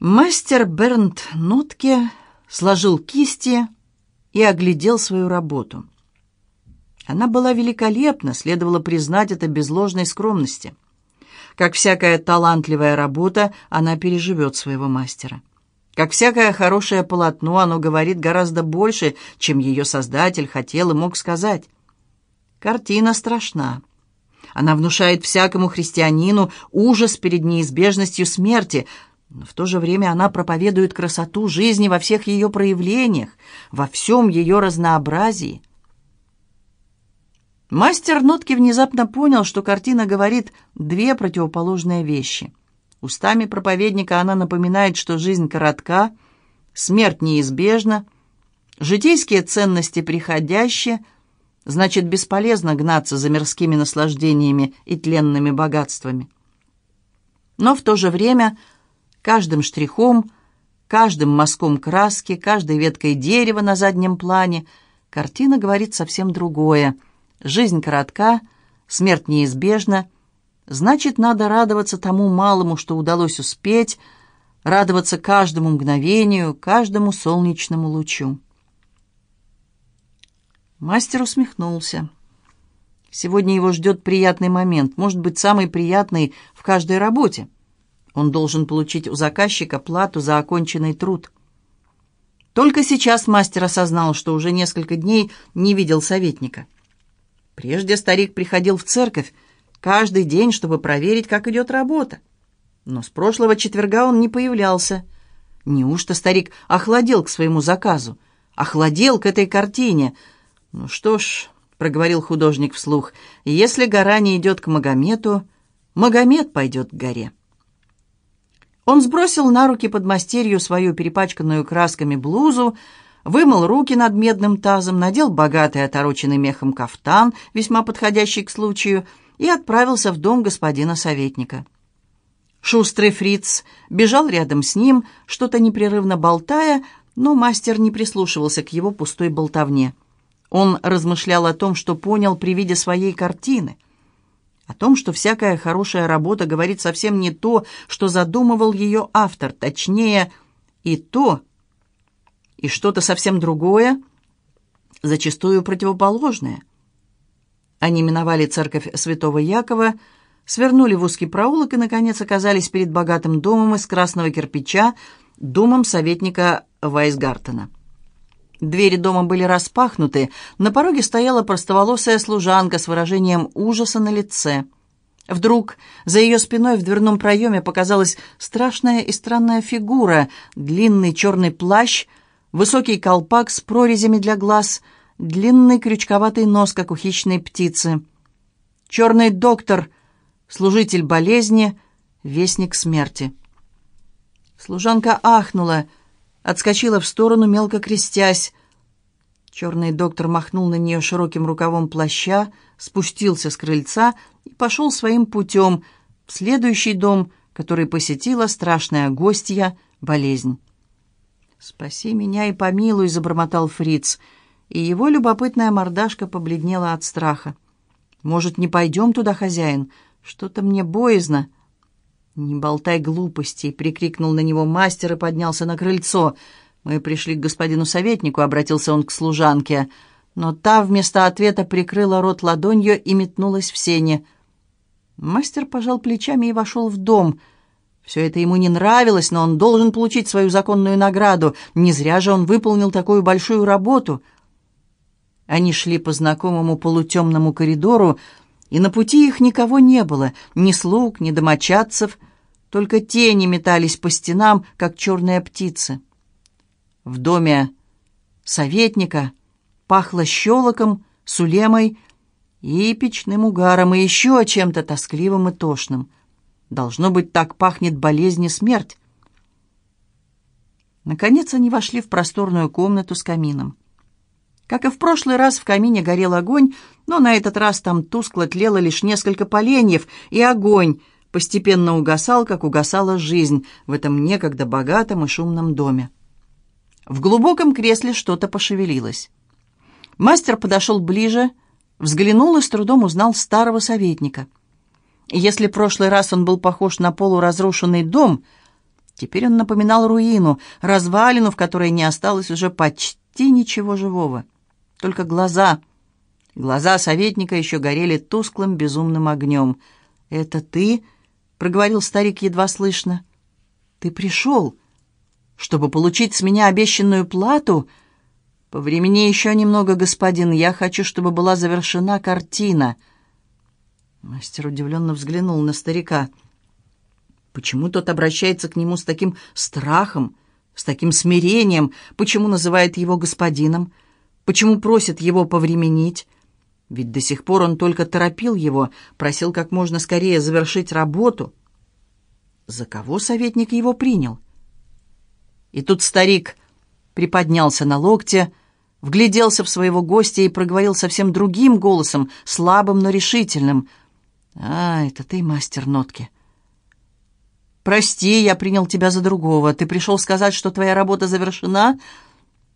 Мастер Бернт Нотке сложил кисти и оглядел свою работу. Она была великолепна, следовало признать это без ложной скромности. Как всякая талантливая работа, она переживет своего мастера. Как всякое хорошее полотно, оно говорит гораздо больше, чем ее создатель хотел и мог сказать. Картина страшна. Она внушает всякому христианину ужас перед неизбежностью смерти, но в то же время она проповедует красоту жизни во всех ее проявлениях, во всем ее разнообразии. Мастер нотки внезапно понял, что картина говорит две противоположные вещи. Устами проповедника она напоминает, что жизнь коротка, смерть неизбежна, житейские ценности приходящие, значит, бесполезно гнаться за мирскими наслаждениями и тленными богатствами. Но в то же время каждым штрихом, каждым мазком краски, каждой веткой дерева на заднем плане картина говорит совсем другое. Жизнь коротка, смерть неизбежна, значит, надо радоваться тому малому, что удалось успеть, радоваться каждому мгновению, каждому солнечному лучу. Мастер усмехнулся. Сегодня его ждет приятный момент, может быть, самый приятный в каждой работе. Он должен получить у заказчика плату за оконченный труд. Только сейчас мастер осознал, что уже несколько дней не видел советника. Прежде старик приходил в церковь каждый день, чтобы проверить, как идет работа. Но с прошлого четверга он не появлялся. Неужто старик охладел к своему заказу? Охладел к этой картине — «Ну что ж», — проговорил художник вслух, — «если гора не идет к Магомету, Магомед пойдет к горе». Он сбросил на руки под мастерью свою перепачканную красками блузу, вымыл руки над медным тазом, надел богатый отороченный мехом кафтан, весьма подходящий к случаю, и отправился в дом господина советника. Шустрый фриц бежал рядом с ним, что-то непрерывно болтая, но мастер не прислушивался к его пустой болтовне. Он размышлял о том, что понял при виде своей картины, о том, что всякая хорошая работа говорит совсем не то, что задумывал ее автор, точнее, и то, и что-то совсем другое, зачастую противоположное. Они миновали церковь святого Якова, свернули в узкий проулок и, наконец, оказались перед богатым домом из красного кирпича, домом советника Вайсгартена. Двери дома были распахнуты, на пороге стояла простоволосая служанка с выражением ужаса на лице. Вдруг за ее спиной в дверном проеме показалась страшная и странная фигура, длинный черный плащ, высокий колпак с прорезями для глаз, длинный крючковатый нос, как у хищной птицы. Черный доктор, служитель болезни, вестник смерти. Служанка ахнула — отскочила в сторону, мелко крестясь. Черный доктор махнул на нее широким рукавом плаща, спустился с крыльца и пошел своим путем в следующий дом, который посетила страшная гостья, болезнь. «Спаси меня и помилуй», — забормотал фриц, и его любопытная мордашка побледнела от страха. «Может, не пойдем туда, хозяин? Что-то мне боязно». «Не болтай глупостей!» — прикрикнул на него мастер и поднялся на крыльцо. «Мы пришли к господину советнику», — обратился он к служанке. Но та вместо ответа прикрыла рот ладонью и метнулась в сене. Мастер пожал плечами и вошел в дом. Все это ему не нравилось, но он должен получить свою законную награду. Не зря же он выполнил такую большую работу. Они шли по знакомому полутемному коридору, и на пути их никого не было, ни слуг, ни домочадцев, только тени метались по стенам, как черные птицы. В доме советника пахло щелоком, сулемой и печным угаром, и еще чем-то тоскливым и тошным. Должно быть, так пахнет болезнь и смерть. Наконец они вошли в просторную комнату с камином. Как и в прошлый раз, в камине горел огонь, но на этот раз там тускло тлело лишь несколько поленьев, и огонь постепенно угасал, как угасала жизнь в этом некогда богатом и шумном доме. В глубоком кресле что-то пошевелилось. Мастер подошел ближе, взглянул и с трудом узнал старого советника. Если прошлый раз он был похож на полуразрушенный дом, Теперь он напоминал руину, развалину, в которой не осталось уже почти ничего живого. Только глаза. Глаза советника еще горели тусклым безумным огнем. «Это ты?» — проговорил старик едва слышно. «Ты пришел, чтобы получить с меня обещанную плату?» «По времени еще немного, господин. Я хочу, чтобы была завершена картина». Мастер удивленно взглянул на старика. Почему тот обращается к нему с таким страхом, с таким смирением? Почему называет его господином? Почему просит его повременить? Ведь до сих пор он только торопил его, просил как можно скорее завершить работу. За кого советник его принял? И тут старик приподнялся на локте, вгляделся в своего гостя и проговорил совсем другим голосом, слабым, но решительным. «А, это ты, мастер нотки». «Прости, я принял тебя за другого. Ты пришел сказать, что твоя работа завершена?»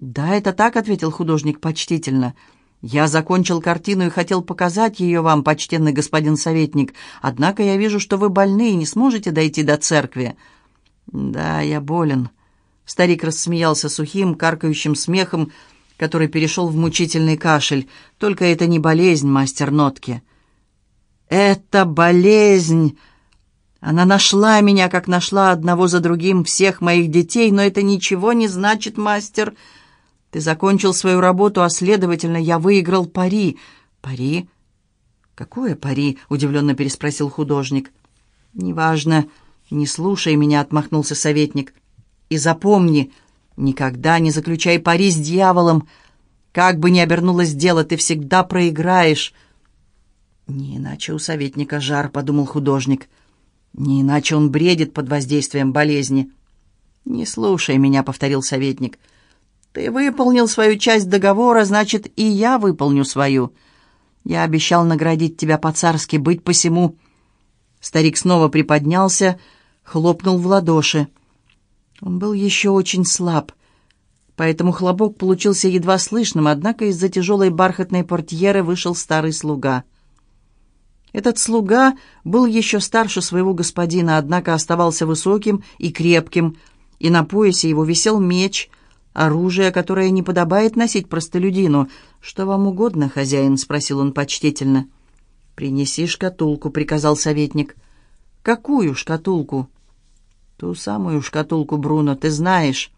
«Да, это так», — ответил художник почтительно. «Я закончил картину и хотел показать ее вам, почтенный господин советник. Однако я вижу, что вы больны и не сможете дойти до церкви». «Да, я болен». Старик рассмеялся сухим, каркающим смехом, который перешел в мучительный кашель. «Только это не болезнь, мастер Нотки». «Это болезнь!» Она нашла меня, как нашла одного за другим всех моих детей, но это ничего не значит, мастер. Ты закончил свою работу, а, следовательно, я выиграл пари. Пари? Какое пари? Удивленно переспросил художник. Неважно. Не слушай меня, отмахнулся советник. И запомни, никогда не заключай пари с дьяволом. Как бы ни обернулось дело, ты всегда проиграешь. Не иначе у советника жар, подумал художник. — не иначе он бредит под воздействием болезни. «Не слушай меня», — повторил советник. «Ты выполнил свою часть договора, значит, и я выполню свою. Я обещал наградить тебя по-царски, быть посему». Старик снова приподнялся, хлопнул в ладоши. Он был еще очень слаб, поэтому хлопок получился едва слышным, однако из-за тяжелой бархатной портьеры вышел старый слуга — этот слуга был еще старше своего господина, однако оставался высоким и крепким, и на поясе его висел меч, оружие, которое не подобает носить простолюдину. «Что вам угодно, хозяин?» — спросил он почтительно. «Принеси шкатулку», — приказал советник. «Какую шкатулку?» «Ту самую шкатулку, Бруно, ты знаешь».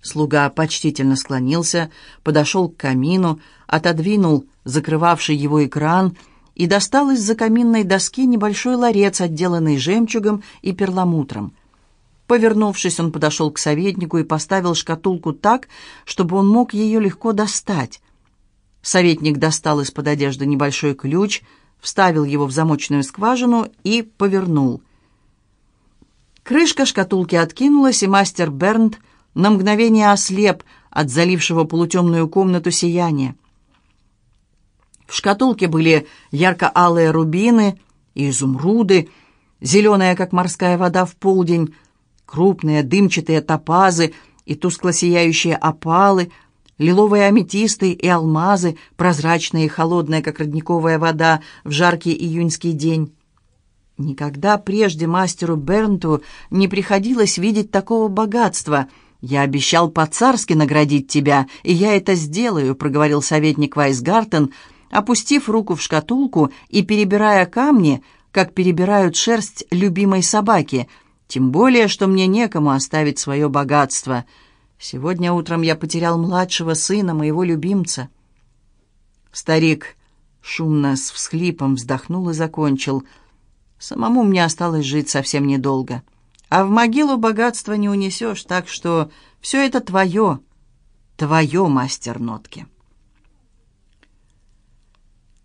Слуга почтительно склонился, подошел к камину, отодвинул закрывавший его экран — и достал из-за каминной доски небольшой ларец, отделанный жемчугом и перламутром. Повернувшись, он подошел к советнику и поставил шкатулку так, чтобы он мог ее легко достать. Советник достал из-под одежды небольшой ключ, вставил его в замочную скважину и повернул. Крышка шкатулки откинулась, и мастер Бернт на мгновение ослеп от залившего полутемную комнату сияния. В шкатулке были ярко-алые рубины и изумруды, зеленая, как морская вода в полдень, крупные дымчатые топазы и тускло сияющие опалы, лиловые аметисты и алмазы, прозрачные и холодные, как родниковая вода в жаркий июньский день. Никогда прежде мастеру Бернту не приходилось видеть такого богатства. «Я обещал по-царски наградить тебя, и я это сделаю», — проговорил советник Вайсгартен, — опустив руку в шкатулку и перебирая камни, как перебирают шерсть любимой собаки, тем более, что мне некому оставить свое богатство. Сегодня утром я потерял младшего сына, моего любимца. Старик шумно с всхлипом вздохнул и закончил. Самому мне осталось жить совсем недолго. А в могилу богатства не унесешь, так что все это твое, твое, мастер нотки.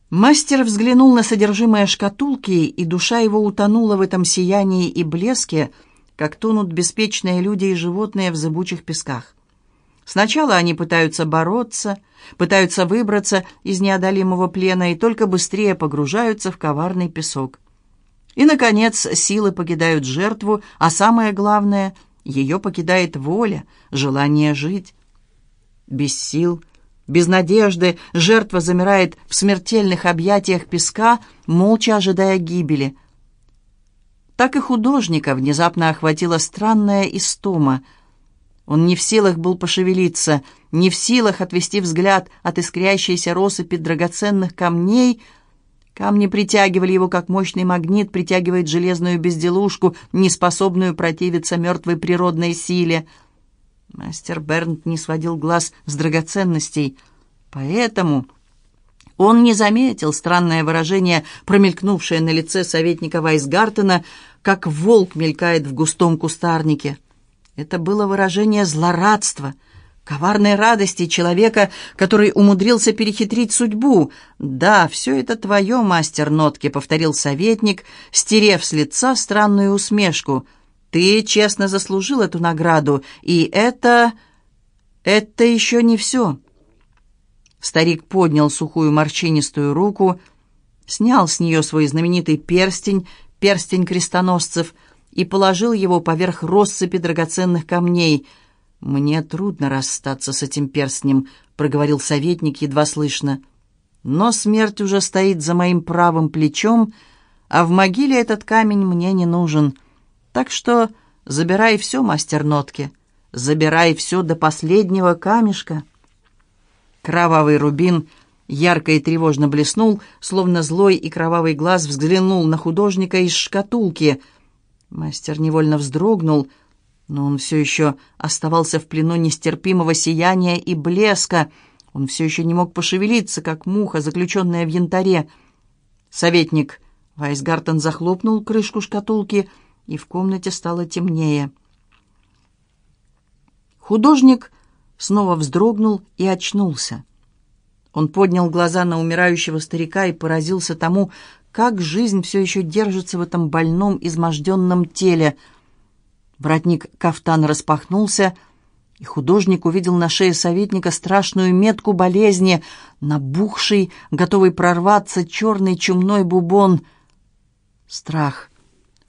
Мастер взглянул на содержимое шкатулки, и душа его утонула в этом сиянии и блеске, как тонут беспечные люди и животные в зыбучих песках. Сначала они пытаются бороться, пытаются выбраться из неодолимого плена и только быстрее погружаются в коварный песок. И, наконец, силы покидают жертву, а самое главное, ее покидает воля, желание жить. Без сил – без надежды жертва замирает в смертельных объятиях песка, молча ожидая гибели. так и художника внезапно охватила странная истома. Он не в силах был пошевелиться, не в силах отвести взгляд от искрящейся россыпи драгоценных камней. Камни притягивали его, как мощный магнит притягивает железную безделушку, неспособную противиться мертвой природной силе. Мастер Бернт не сводил глаз с драгоценностей, поэтому... Он не заметил странное выражение, промелькнувшее на лице советника Вайсгартена, как волк мелькает в густом кустарнике. Это было выражение злорадства, коварной радости человека, который умудрился перехитрить судьбу. «Да, все это твое, мастер нотки», — повторил советник, стерев с лица странную усмешку. «Ты честно заслужил эту награду, и это... это еще не все». Старик поднял сухую морщинистую руку, снял с нее свой знаменитый перстень, перстень крестоносцев, и положил его поверх россыпи драгоценных камней. «Мне трудно расстаться с этим перстнем», — проговорил советник едва слышно. «Но смерть уже стоит за моим правым плечом, а в могиле этот камень мне не нужен. Так что забирай все, мастер нотки, забирай все до последнего камешка». Кровавый рубин ярко и тревожно блеснул, словно злой и кровавый глаз взглянул на художника из шкатулки. Мастер невольно вздрогнул, но он все еще оставался в плену нестерпимого сияния и блеска. Он все еще не мог пошевелиться, как муха, заключенная в янтаре. Советник Вайсгартен захлопнул крышку шкатулки, и в комнате стало темнее. Художник снова вздрогнул и очнулся. Он поднял глаза на умирающего старика и поразился тому, как жизнь все еще держится в этом больном, изможденном теле. Воротник кафтана распахнулся, и художник увидел на шее советника страшную метку болезни, набухший, готовый прорваться черный чумной бубон. Страх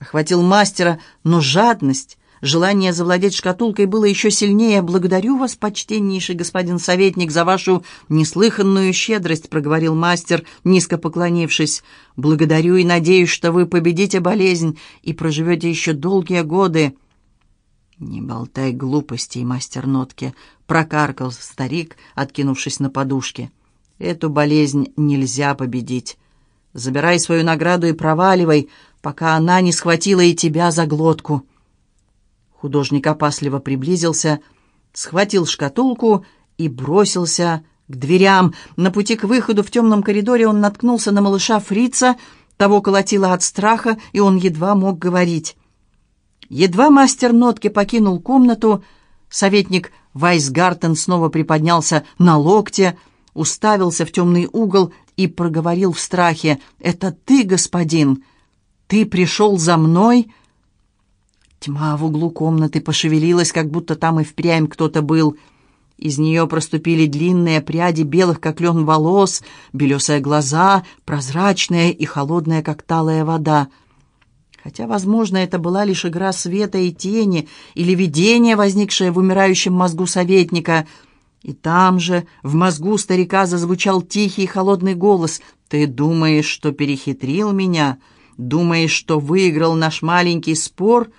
охватил мастера, но жадность Желание завладеть шкатулкой было еще сильнее. «Благодарю вас, почтеннейший господин советник, за вашу неслыханную щедрость», — проговорил мастер, низко поклонившись. «Благодарю и надеюсь, что вы победите болезнь и проживете еще долгие годы». «Не болтай глупостей, мастер Нотки», — прокаркал старик, откинувшись на подушке. «Эту болезнь нельзя победить. Забирай свою награду и проваливай, пока она не схватила и тебя за глотку». Художник опасливо приблизился, схватил шкатулку и бросился к дверям. На пути к выходу в темном коридоре он наткнулся на малыша Фрица, того колотило от страха, и он едва мог говорить. Едва мастер нотки покинул комнату, советник Вайсгартен снова приподнялся на локте, уставился в темный угол и проговорил в страхе, «Это ты, господин? Ты пришел за мной?» Тьма в углу комнаты пошевелилась, как будто там и впрямь кто-то был. Из нее проступили длинные пряди белых, как лен, волос, белесые глаза, прозрачная и холодная, как талая вода. Хотя, возможно, это была лишь игра света и тени или видение, возникшее в умирающем мозгу советника. И там же, в мозгу старика, зазвучал тихий холодный голос. «Ты думаешь, что перехитрил меня? Думаешь, что выиграл наш маленький спор?»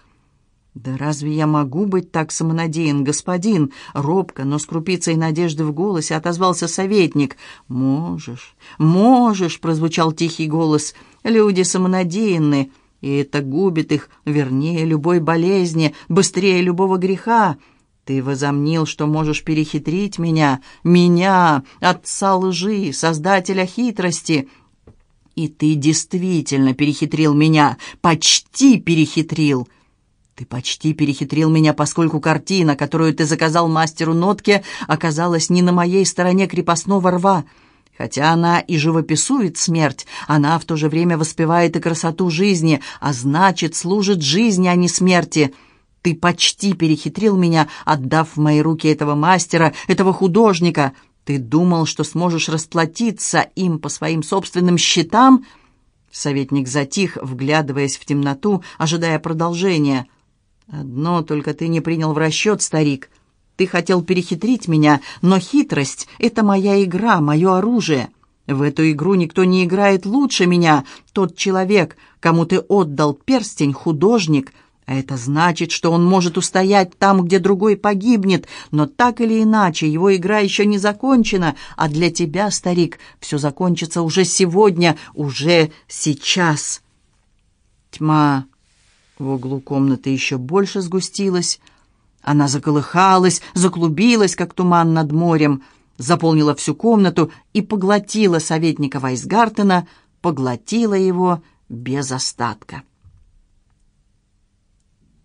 «Да разве я могу быть так самонадеян, господин?» Робко, но с крупицей надежды в голосе отозвался советник. «Можешь, можешь», — прозвучал тихий голос. «Люди самонадеянны, и это губит их, вернее, любой болезни, быстрее любого греха. Ты возомнил, что можешь перехитрить меня, меня, отца лжи, создателя хитрости». «И ты действительно перехитрил меня, почти перехитрил». Ты почти перехитрил меня, поскольку картина, которую ты заказал мастеру Нотке, оказалась не на моей стороне крепостного рва. Хотя она и живописует смерть, она в то же время воспевает и красоту жизни, а значит, служит жизни, а не смерти. Ты почти перехитрил меня, отдав в мои руки этого мастера, этого художника. Ты думал, что сможешь расплатиться им по своим собственным счетам?» Советник затих, вглядываясь в темноту, ожидая продолжения – «Одно только ты не принял в расчет, старик. Ты хотел перехитрить меня, но хитрость — это моя игра, мое оружие. В эту игру никто не играет лучше меня. Тот человек, кому ты отдал перстень, художник, а это значит, что он может устоять там, где другой погибнет, но так или иначе его игра еще не закончена, а для тебя, старик, все закончится уже сегодня, уже сейчас. Тьма в углу комнаты еще больше сгустилась. Она заколыхалась, заклубилась, как туман над морем, заполнила всю комнату и поглотила советника Вайсгартена, поглотила его без остатка.